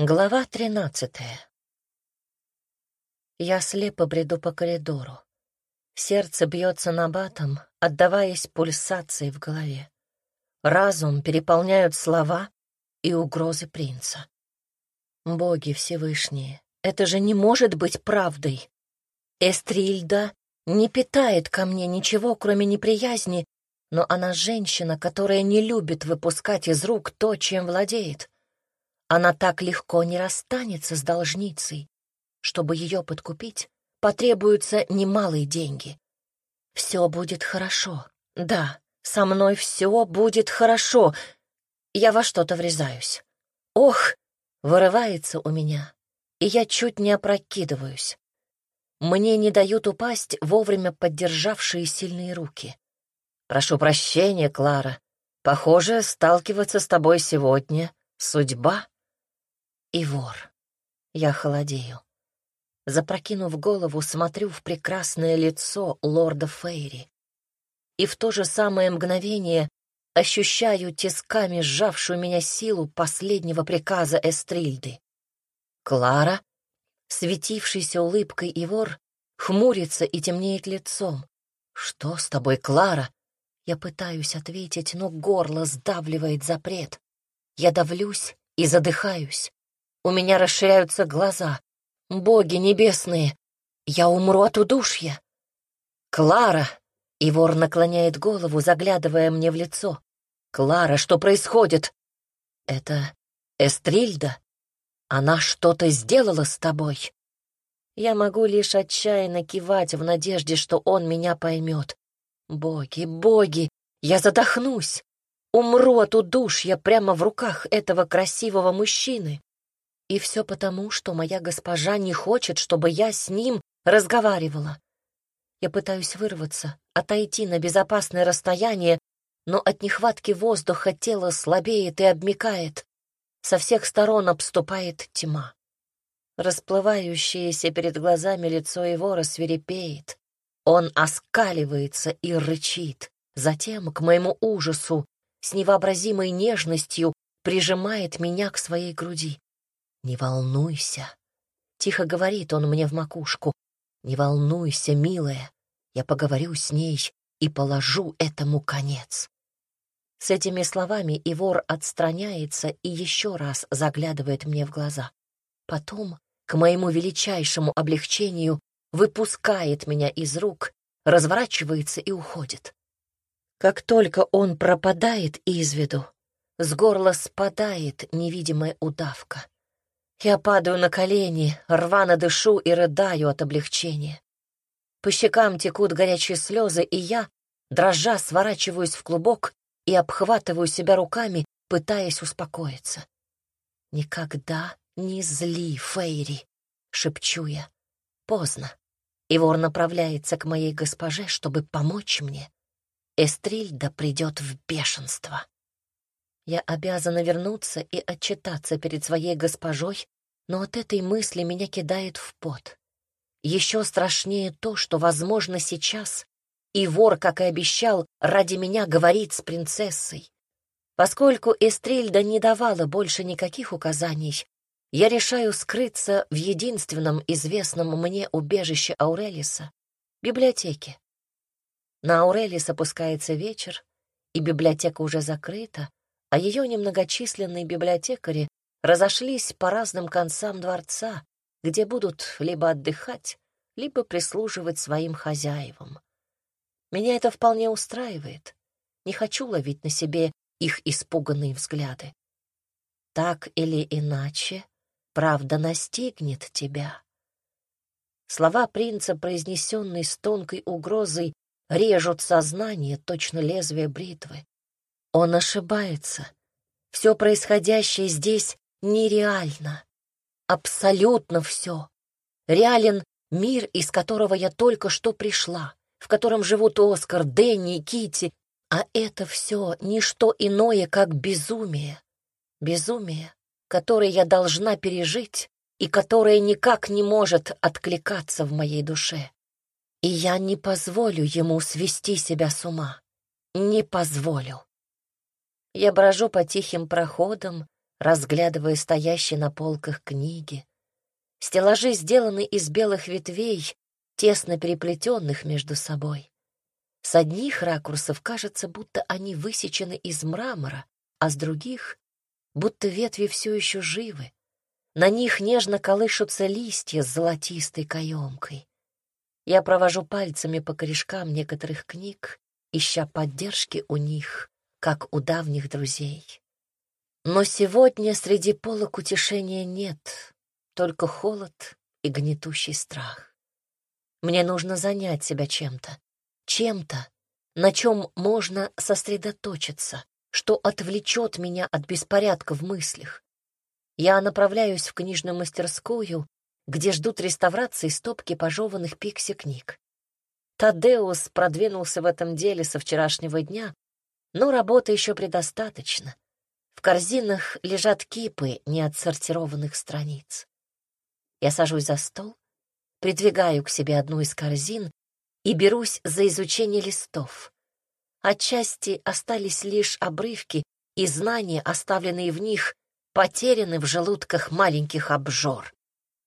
Глава тринадцатая. Я слепо бреду по коридору. Сердце бьется набатом, отдаваясь пульсации в голове. Разум переполняют слова и угрозы принца. Боги Всевышние, это же не может быть правдой. Эстрильда не питает ко мне ничего, кроме неприязни, но она женщина, которая не любит выпускать из рук то, чем владеет. Она так легко не расстанется с должницей. Чтобы ее подкупить, потребуются немалые деньги. Все будет хорошо. Да, со мной все будет хорошо. Я во что-то врезаюсь. Ох, вырывается у меня, и я чуть не опрокидываюсь. Мне не дают упасть вовремя поддержавшие сильные руки. Прошу прощения, Клара. Похоже, сталкиваться с тобой сегодня — судьба и вор. Я холодею. Запрокинув голову, смотрю в прекрасное лицо лорда Фейри. И в то же самое мгновение ощущаю тисками сжавшую меня силу последнего приказа Эстрильды. Клара, светившийся улыбкой и вор, хмурится и темнеет лицом. «Что с тобой, Клара?» Я пытаюсь ответить, но горло сдавливает запрет. Я давлюсь и задыхаюсь. У меня расширяются глаза. Боги небесные, я умру от удушья. Клара! И вор наклоняет голову, заглядывая мне в лицо. Клара, что происходит? Это Эстрильда? Она что-то сделала с тобой? Я могу лишь отчаянно кивать в надежде, что он меня поймет. Боги, боги, я задохнусь. Умру от удушья прямо в руках этого красивого мужчины. И все потому, что моя госпожа не хочет, чтобы я с ним разговаривала. Я пытаюсь вырваться, отойти на безопасное расстояние, но от нехватки воздуха тело слабеет и обмикает. Со всех сторон обступает тьма. Расплывающееся перед глазами лицо его рассверепеет. Он оскаливается и рычит. Затем, к моему ужасу, с невообразимой нежностью прижимает меня к своей груди. «Не волнуйся», — тихо говорит он мне в макушку. «Не волнуйся, милая, я поговорю с ней и положу этому конец». С этими словами Ивор отстраняется и еще раз заглядывает мне в глаза. Потом, к моему величайшему облегчению, выпускает меня из рук, разворачивается и уходит. Как только он пропадает из виду, с горла спадает невидимая удавка. Я падаю на колени, рвано дышу и рыдаю от облегчения. По щекам текут горячие слезы, и я, дрожа, сворачиваюсь в клубок и обхватываю себя руками, пытаясь успокоиться. «Никогда не зли, Фейри!» — шепчу я. Поздно. Ивор направляется к моей госпоже, чтобы помочь мне. Эстрильда придет в бешенство. Я обязана вернуться и отчитаться перед своей госпожой, но от этой мысли меня кидает в пот. Еще страшнее то, что, возможно, сейчас и вор, как и обещал, ради меня говорит с принцессой. Поскольку Эстрильда не давала больше никаких указаний, я решаю скрыться в единственном известном мне убежище Аурелиса — библиотеке. На Аурелис опускается вечер, и библиотека уже закрыта, а ее немногочисленные библиотекари разошлись по разным концам дворца, где будут либо отдыхать, либо прислуживать своим хозяевам. Меня это вполне устраивает. Не хочу ловить на себе их испуганные взгляды. Так или иначе, правда настигнет тебя. Слова принца, произнесенные с тонкой угрозой, режут сознание, точно лезвие бритвы. Он ошибается. Все происходящее здесь нереально. Абсолютно все. Реален мир, из которого я только что пришла, в котором живут Оскар, Дэнни, Кити, а это все не что иное, как безумие. Безумие, которое я должна пережить и которое никак не может откликаться в моей душе. И я не позволю ему свести себя с ума. Не позволю. Я брожу по тихим проходам, разглядывая стоящие на полках книги. Стеллажи сделаны из белых ветвей, тесно переплетенных между собой. С одних ракурсов кажется, будто они высечены из мрамора, а с других — будто ветви все еще живы. На них нежно колышутся листья с золотистой каемкой. Я провожу пальцами по корешкам некоторых книг, ища поддержки у них, как у давних друзей. Но сегодня среди полок утешения нет, только холод и гнетущий страх. Мне нужно занять себя чем-то, чем-то, на чем можно сосредоточиться, что отвлечет меня от беспорядка в мыслях. Я направляюсь в книжную мастерскую, где ждут реставрации стопки пожеванных пикси-книг. Тадеус продвинулся в этом деле со вчерашнего дня, но работы еще предостаточно. В корзинах лежат кипы неотсортированных страниц. Я сажусь за стол, придвигаю к себе одну из корзин и берусь за изучение листов. Отчасти остались лишь обрывки, и знания, оставленные в них, потеряны в желудках маленьких обжор.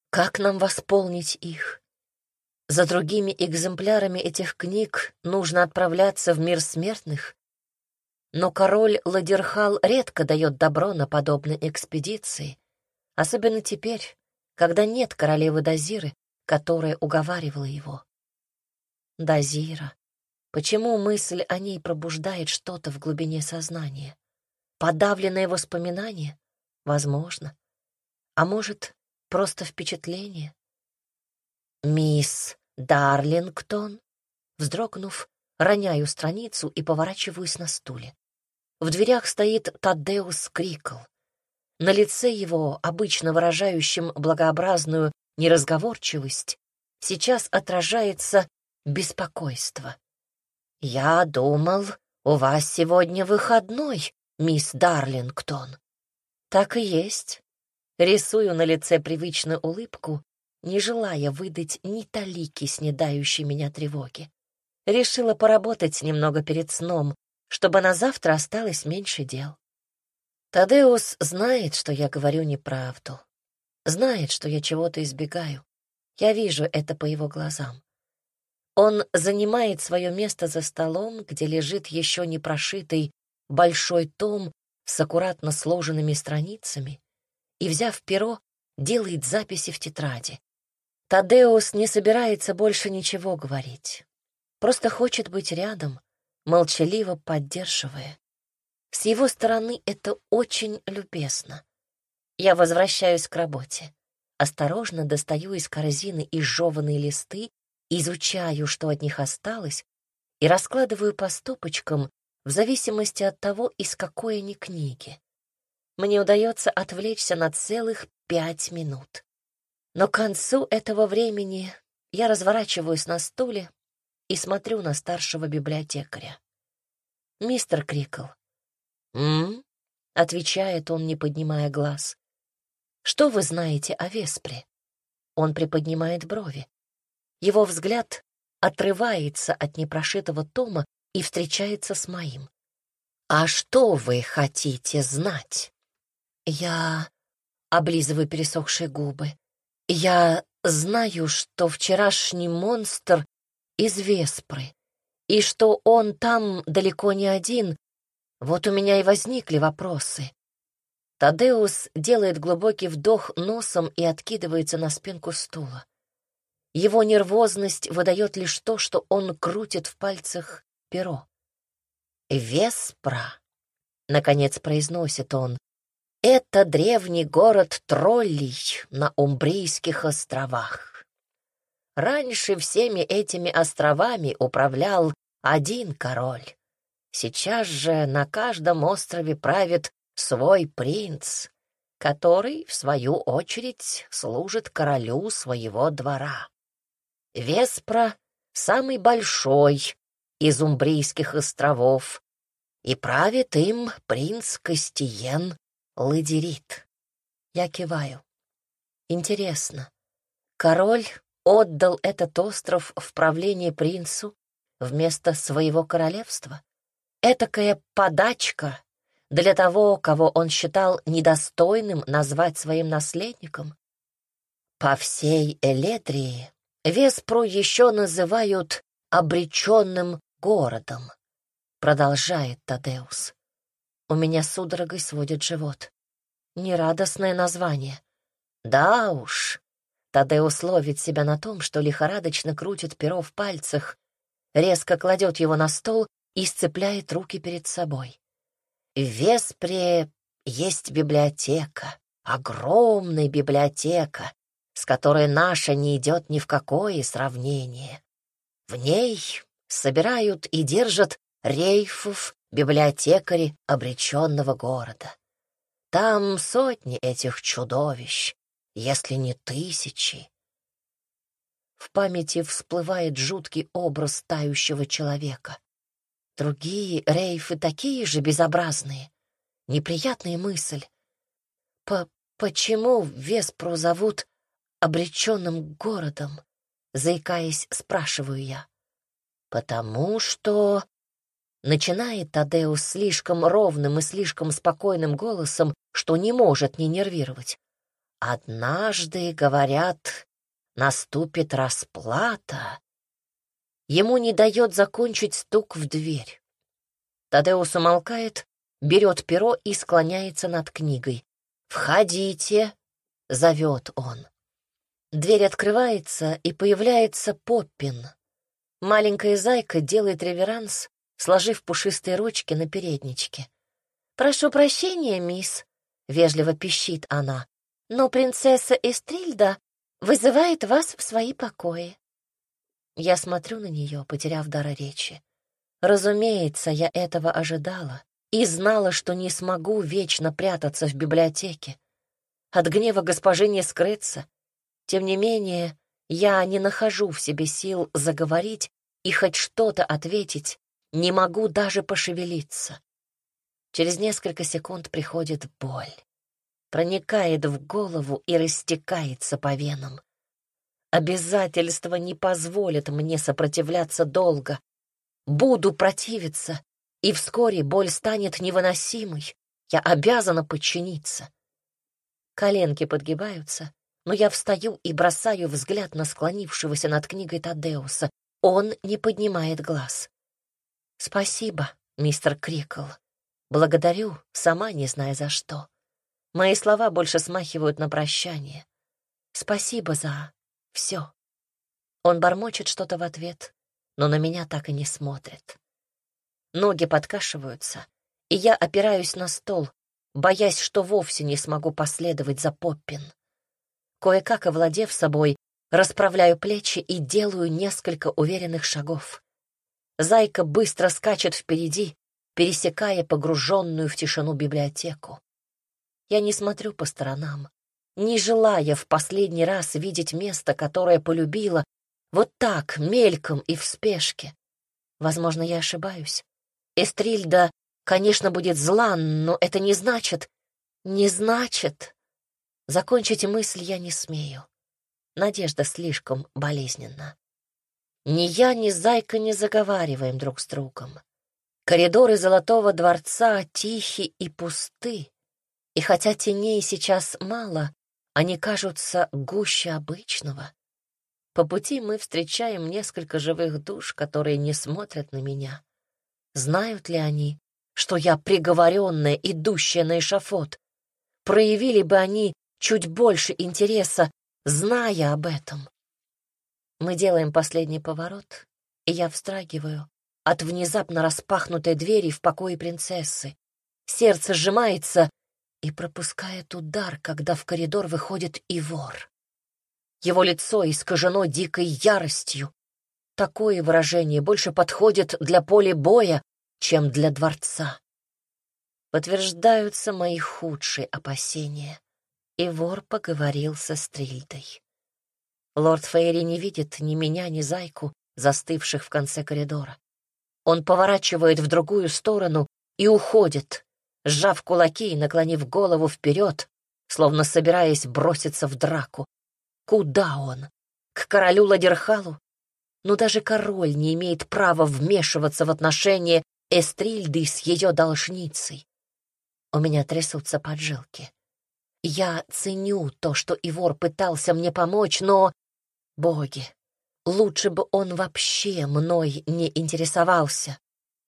Как нам восполнить их? За другими экземплярами этих книг нужно отправляться в мир смертных, но король Ладерхал редко дает добро на подобные экспедиции, особенно теперь, когда нет королевы Дазиры, которая уговаривала его. Дазира. Почему мысль о ней пробуждает что-то в глубине сознания? Подавленное воспоминание? Возможно. А может, просто впечатление? «Мисс Дарлингтон?» Вздрогнув, роняю страницу и поворачиваюсь на стуле. В дверях стоит Тадеус Крикл. На лице его, обычно выражающем благообразную неразговорчивость, сейчас отражается беспокойство. «Я думал, у вас сегодня выходной, мисс Дарлингтон». «Так и есть». Рисую на лице привычную улыбку, не желая выдать ни талики снедающей меня тревоги. Решила поработать немного перед сном, чтобы на завтра осталось меньше дел. Тадеус знает, что я говорю неправду. Знает, что я чего-то избегаю. Я вижу это по его глазам. Он занимает свое место за столом, где лежит еще не прошитый большой том с аккуратно сложенными страницами, и, взяв перо, делает записи в тетради. Тадеус не собирается больше ничего говорить. Просто хочет быть рядом, молчаливо поддерживая. С его стороны это очень любезно. Я возвращаюсь к работе. Осторожно достаю из корзины изжеванные листы, изучаю, что от них осталось, и раскладываю по стопочкам в зависимости от того, из какой они книги. Мне удается отвлечься на целых пять минут. Но к концу этого времени я разворачиваюсь на стуле и смотрю на старшего библиотекаря. «Мистер Крикл». «М?», отвечает он, не поднимая глаз. «Что вы знаете о Веспре?» Он приподнимает брови. Его взгляд отрывается от непрошитого тома и встречается с моим. «А что вы хотите знать?» Я облизываю пересохшие губы. Я знаю, что вчерашний монстр из Веспры, и что он там далеко не один. Вот у меня и возникли вопросы. Тадеус делает глубокий вдох носом и откидывается на спинку стула. Его нервозность выдает лишь то, что он крутит в пальцах перо. «Веспра», — наконец произносит он, — «это древний город троллей на Умбрийских островах. Раньше всеми этими островами управлял один король. Сейчас же на каждом острове правит свой принц, который, в свою очередь, служит королю своего двора. Веспра — самый большой из Умбрийских островов, и правит им принц Кастиен Ладерит. Я киваю. Интересно, король отдал этот остров в правление принцу вместо своего королевства? Этакая подачка для того, кого он считал недостойным назвать своим наследником? По всей Элетрии Веспру еще называют обреченным городом, продолжает Тадеус. У меня судорогой сводит живот. Нерадостное название. Да уж. Тадеус ловит себя на том, что лихорадочно крутит перо в пальцах, резко кладет его на стол и сцепляет руки перед собой. В Веспре есть библиотека, огромная библиотека, с которой наша не идет ни в какое сравнение. В ней собирают и держат рейфов, библиотекари обреченного города. Там сотни этих чудовищ, если не тысячи. В памяти всплывает жуткий образ тающего человека. Другие рейфы такие же безобразные. Неприятная мысль. По почему Веспру зовут обреченным городом? Заикаясь, спрашиваю я. Потому что... Начинает Тадеус слишком ровным и слишком спокойным голосом, что не может не нервировать. Однажды, говорят, наступит расплата. Ему не дает закончить стук в дверь. Тадеус умолкает, берет перо и склоняется над книгой. «Входите!» — зовет он. Дверь открывается, и появляется Поппин. Маленькая зайка делает реверанс, сложив пушистые ручки на передничке. «Прошу прощения, мисс», — вежливо пищит она, «но принцесса Эстрильда вызывает вас в свои покои». Я смотрю на нее, потеряв дар речи. Разумеется, я этого ожидала и знала, что не смогу вечно прятаться в библиотеке. От гнева госпожи не скрыться, тем не менее, я не нахожу в себе сил заговорить и хоть что-то ответить, не могу даже пошевелиться. Через несколько секунд приходит боль. Проникает в голову и растекается по венам. Обязательства не позволят мне сопротивляться долго. Буду противиться, и вскоре боль станет невыносимой. Я обязана подчиниться. Коленки подгибаются, но я встаю и бросаю взгляд на склонившегося над книгой Тадеуса. Он не поднимает глаз. «Спасибо, мистер Крикл. Благодарю, сама не зная за что. Мои слова больше смахивают на прощание. Спасибо за все». Он бормочет что-то в ответ, но на меня так и не смотрит. Ноги подкашиваются, и я опираюсь на стол, боясь, что вовсе не смогу последовать за Поппин. Кое-как овладев собой, расправляю плечи и делаю несколько уверенных шагов. Зайка быстро скачет впереди, пересекая погруженную в тишину библиотеку. Я не смотрю по сторонам, не желая в последний раз видеть место, которое полюбила, вот так, мельком и в спешке. Возможно, я ошибаюсь. Эстрильда, конечно, будет зла, но это не значит... Не значит... Закончить мысль я не смею. Надежда слишком болезненна. Ни я, ни Зайка не заговариваем друг с другом. Коридоры Золотого дворца тихи и пусты, и хотя теней сейчас мало, они кажутся гуще обычного. По пути мы встречаем несколько живых душ, которые не смотрят на меня. Знают ли они, что я приговоренная, идущая на эшафот? Проявили бы они чуть больше интереса, зная об этом. Мы делаем последний поворот, и я встрагиваю от внезапно распахнутой двери в покое принцессы. Сердце сжимается и пропускает удар, когда в коридор выходит и вор. Его лицо искажено дикой яростью. Такое выражение больше подходит для поля боя, чем для дворца. Подтверждаются мои худшие опасения и вор поговорил со Стрильдой. Лорд Фейри не видит ни меня, ни зайку, застывших в конце коридора. Он поворачивает в другую сторону и уходит, сжав кулаки и наклонив голову вперед, словно собираясь броситься в драку. Куда он? К королю Ладерхалу? Но даже король не имеет права вмешиваться в отношения Эстрильды с ее должницей. У меня трясутся поджилки. Я ценю то, что Ивор пытался мне помочь, но... Боги, лучше бы он вообще мной не интересовался,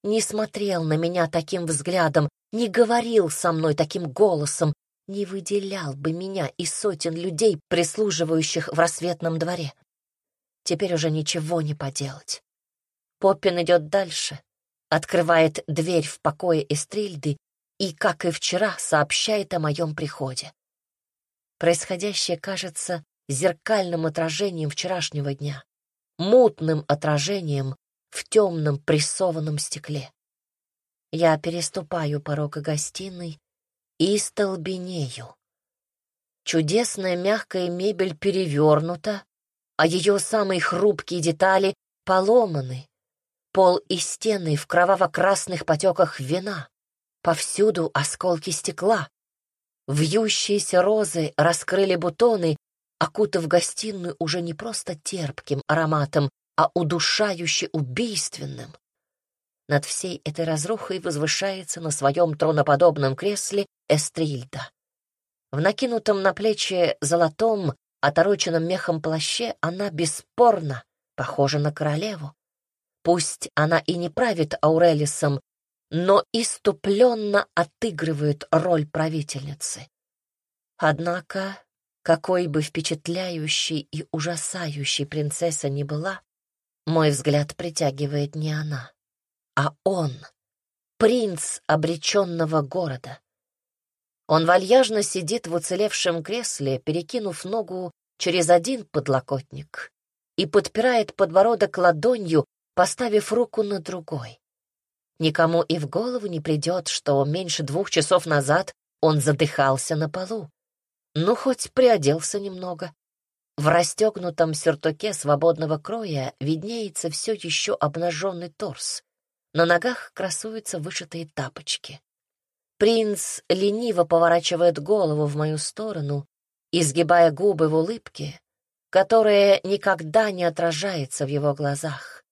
не смотрел на меня таким взглядом, не говорил со мной таким голосом, не выделял бы меня из сотен людей, прислуживающих в рассветном дворе. Теперь уже ничего не поделать. Поппин идет дальше, открывает дверь в покое Эстрильды и, как и вчера, сообщает о моем приходе. Происходящее кажется зеркальным отражением вчерашнего дня, мутным отражением в темном прессованном стекле. Я переступаю порог гостиной и столбенею. Чудесная мягкая мебель перевернута, а ее самые хрупкие детали поломаны. Пол и стены в кроваво-красных потеках вина. Повсюду осколки стекла. Вьющиеся розы раскрыли бутоны, окутав гостиную уже не просто терпким ароматом, а удушающе убийственным. Над всей этой разрухой возвышается на своем троноподобном кресле Эстрильда. В накинутом на плечи золотом, отороченном мехом плаще она бесспорно похожа на королеву. Пусть она и не правит Аурелисом, но иступленно отыгрывает роль правительницы. Однако, какой бы впечатляющей и ужасающей принцесса ни была, мой взгляд притягивает не она, а он, принц обреченного города. Он вальяжно сидит в уцелевшем кресле, перекинув ногу через один подлокотник и подпирает подбородок ладонью, поставив руку на другой. Никому и в голову не придет, что меньше двух часов назад он задыхался на полу. Ну, хоть приоделся немного. В расстегнутом сюртуке свободного кроя виднеется все еще обнаженный торс. На ногах красуются вышитые тапочки. Принц лениво поворачивает голову в мою сторону, изгибая губы в улыбке, которая никогда не отражается в его глазах.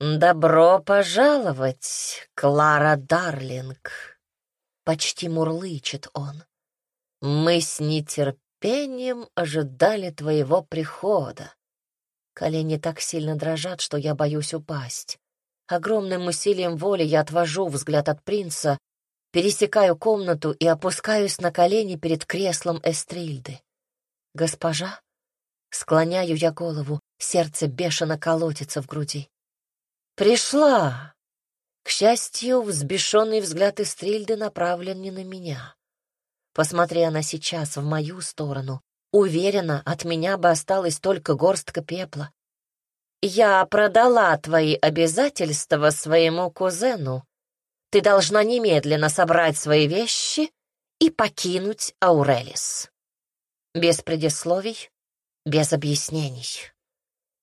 «Добро пожаловать, Клара Дарлинг!» — почти мурлычет он. «Мы с нетерпением нетерпением ожидали твоего прихода. Колени так сильно дрожат, что я боюсь упасть. Огромным усилием воли я отвожу взгляд от принца, пересекаю комнату и опускаюсь на колени перед креслом Эстрильды. «Госпожа?» Склоняю я голову, сердце бешено колотится в груди. «Пришла!» К счастью, взбешенный взгляд Эстрильды направлен не на меня. Посмотри она сейчас в мою сторону. Уверена, от меня бы осталась только горстка пепла. Я продала твои обязательства своему кузену. Ты должна немедленно собрать свои вещи и покинуть Аурелис. Без предисловий, без объяснений.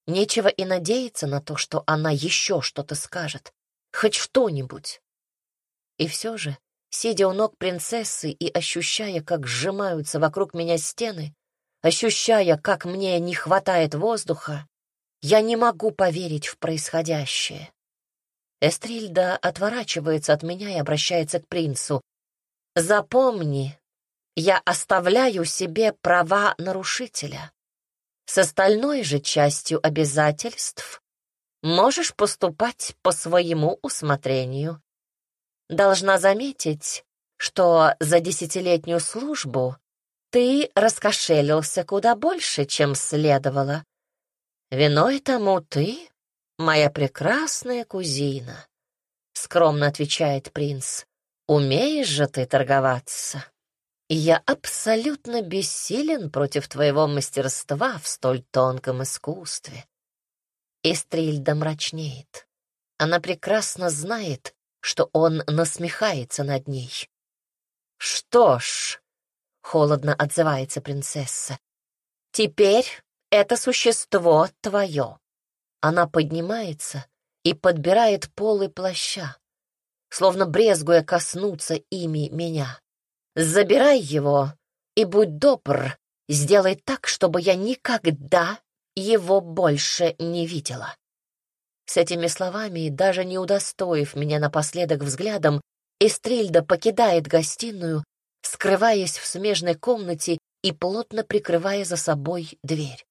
Нечего и надеяться на то, что она еще что-то скажет, хоть что-нибудь. И все же Сидя у ног принцессы и ощущая, как сжимаются вокруг меня стены, ощущая, как мне не хватает воздуха, я не могу поверить в происходящее. Эстрильда отворачивается от меня и обращается к принцу. «Запомни, я оставляю себе права нарушителя. С остальной же частью обязательств можешь поступать по своему усмотрению. Должна заметить, что за десятилетнюю службу ты раскошелился куда больше, чем следовало. Виной тому ты, моя прекрасная кузина, — скромно отвечает принц. Умеешь же ты торговаться. Я абсолютно бессилен против твоего мастерства в столь тонком искусстве. Эстрильда мрачнеет. Она прекрасно знает, что он насмехается над ней. «Что ж», — холодно отзывается принцесса, — «теперь это существо твое». Она поднимается и подбирает полы плаща, словно брезгуя коснуться ими меня. «Забирай его и будь добр, сделай так, чтобы я никогда его больше не видела». С этими словами, даже не удостоив меня напоследок взглядом, Эстрильда покидает гостиную, скрываясь в смежной комнате и плотно прикрывая за собой дверь.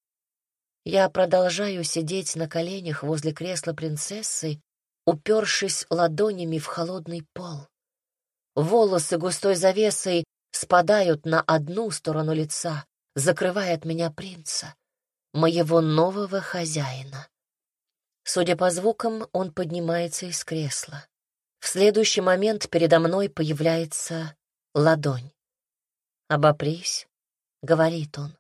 Я продолжаю сидеть на коленях возле кресла принцессы, упершись ладонями в холодный пол. Волосы густой завесой спадают на одну сторону лица, закрывая от меня принца, моего нового хозяина. Судя по звукам, он поднимается из кресла. В следующий момент передо мной появляется ладонь. «Обопрись», — говорит он.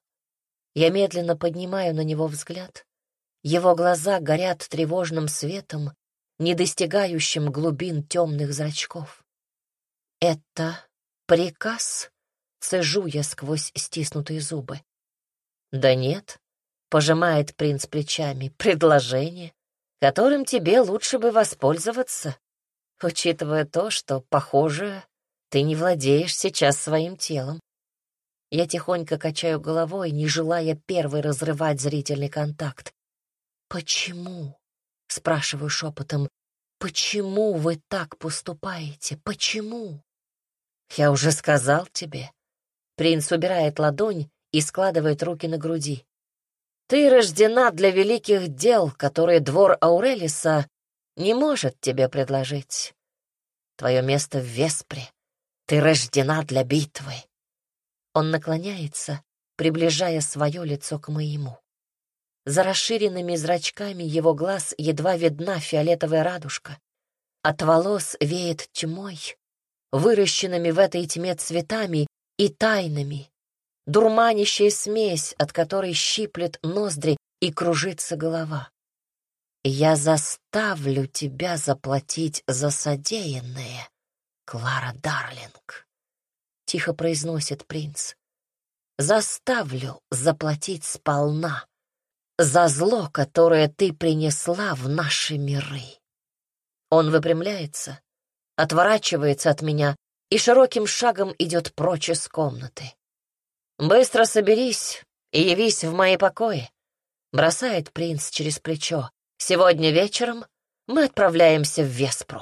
Я медленно поднимаю на него взгляд. Его глаза горят тревожным светом, не достигающим глубин темных зрачков. «Это приказ?» — цежу я сквозь стиснутые зубы. «Да нет», — пожимает принц плечами, — «предложение, которым тебе лучше бы воспользоваться, учитывая то, что, похоже, ты не владеешь сейчас своим телом. Я тихонько качаю головой, не желая первой разрывать зрительный контакт. «Почему?» — спрашиваю шепотом. «Почему вы так поступаете? Почему?» «Я уже сказал тебе». Принц убирает ладонь и складывает руки на груди. «Ты рождена для великих дел, которые двор Аурелиса не может тебе предложить. Твое место в Веспре. Ты рождена для битвы». Он наклоняется, приближая свое лицо к моему. За расширенными зрачками его глаз едва видна фиолетовая радужка. От волос веет тьмой, выращенными в этой тьме цветами и тайнами, дурманящая смесь, от которой щиплет ноздри и кружится голова. «Я заставлю тебя заплатить за содеянное, Клара Дарлинг», — тихо произносит принц. «Заставлю заплатить сполна» за зло, которое ты принесла в наши миры. Он выпрямляется, отворачивается от меня и широким шагом идет прочь из комнаты. «Быстро соберись и явись в мои покои», — бросает принц через плечо. «Сегодня вечером мы отправляемся в Веспру».